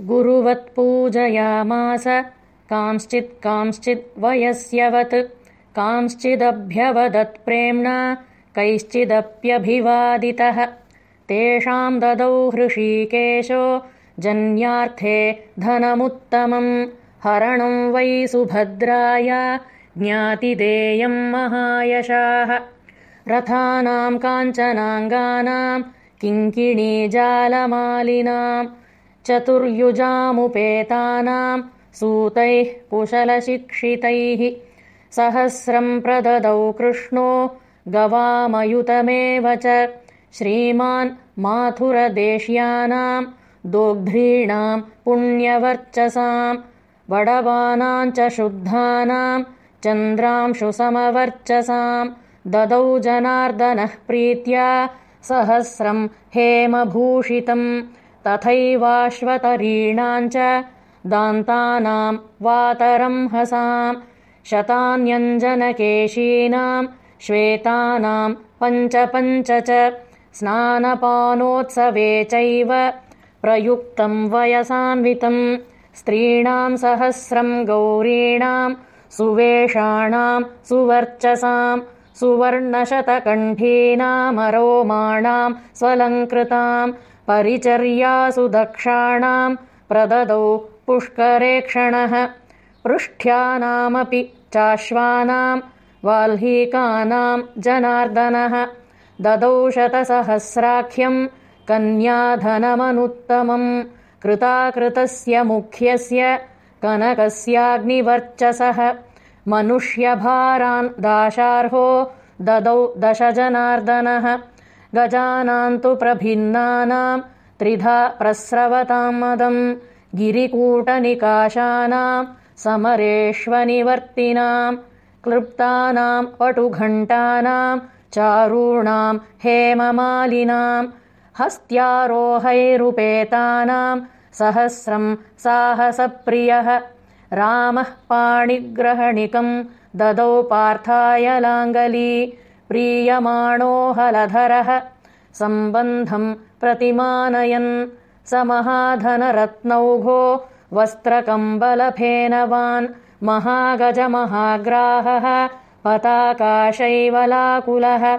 गुरुवत्पूजयामास। कांश्चित् कांश्चिद् वयस्यवत्। कांश्चिदभ्यवदत्प्रेम्णा कैश्चिदप्यभिवादितः। तेषाम् ददौ हृषीकेशो जन्यार्थे धनमुत्तमम्। हरणम् वै सुभद्राय ज्ञातिदेयम् महायशाः। रथानाम् काञ्चनाङ्गानाम् किङ्किणीजालमालिनाम् चतुर्युजामुपेतानाम् सूतैः कुशलशिक्षितैः सहस्रम् प्रददौ कृष्णो गवामयुतमेव च श्रीमान् माथुरदेश्यानाम् दोग्ध्रीणाम् पुण्यवर्चसाम् वडवानाम् च शुद्धानाम् चन्द्रांशुसमवर्चसाम् ददौ जनार्दनः प्रीत्या सहस्रम् हेमभूषितम् तथैवाश्वतरीणाम् च दान्तानाम् वातरंहसाम् शतान्यञ्जनकेशीनाम् श्वेतानाम् पञ्च पञ्च च स्नानपानोत्सवे चैव प्रयुक्तम् वयसान्वितम् स्त्रीणाम् सहस्रम् गौरीणाम् सुवेषाणाम् सुवर्चसाम् सुवर्णशतकण्ठीनामरोमाणाम् स्वलङ्कृताम् परिचर्यासु दक्षाणाम् प्रददौ पुष्करेक्षणः। पृष्ठ्यानामपि चाश्वानाम् वाल्हीकानाम् जनार्दनः। ददौ शतसहस्राख्यम् कन्याधनमनुत्तमम्। कृताकृतस्य मुख्यस्य कनकस्याग्निवर्चसः। मनुष्यभारान् दाशार्हो ददौ दशजनार्दनः गजानान्तु प्रभिन्नानाम् त्रिधा प्रस्रवताम् मदम् गिरिकूटनिकाशानाम् समरेष्वनिवर्तिनाम् क्लृप्तानाम् पटुघण्टानाम् चारूणाम् हेममालिनाम् हस्त्यारोहैरुपेतानाम् सहस्रम् साहसप्रियः रामः पाणिग्रहणिकम् ददौ पार्थाय लाङ्गली प्रीयमाणो हलधरः। सम्बन्धम् प्रतिमानयन् स महाधनरत्नौघो वस्त्रकम्बलफेनवान् महागजमहाग्राहः। पताकाशैवलाकुलः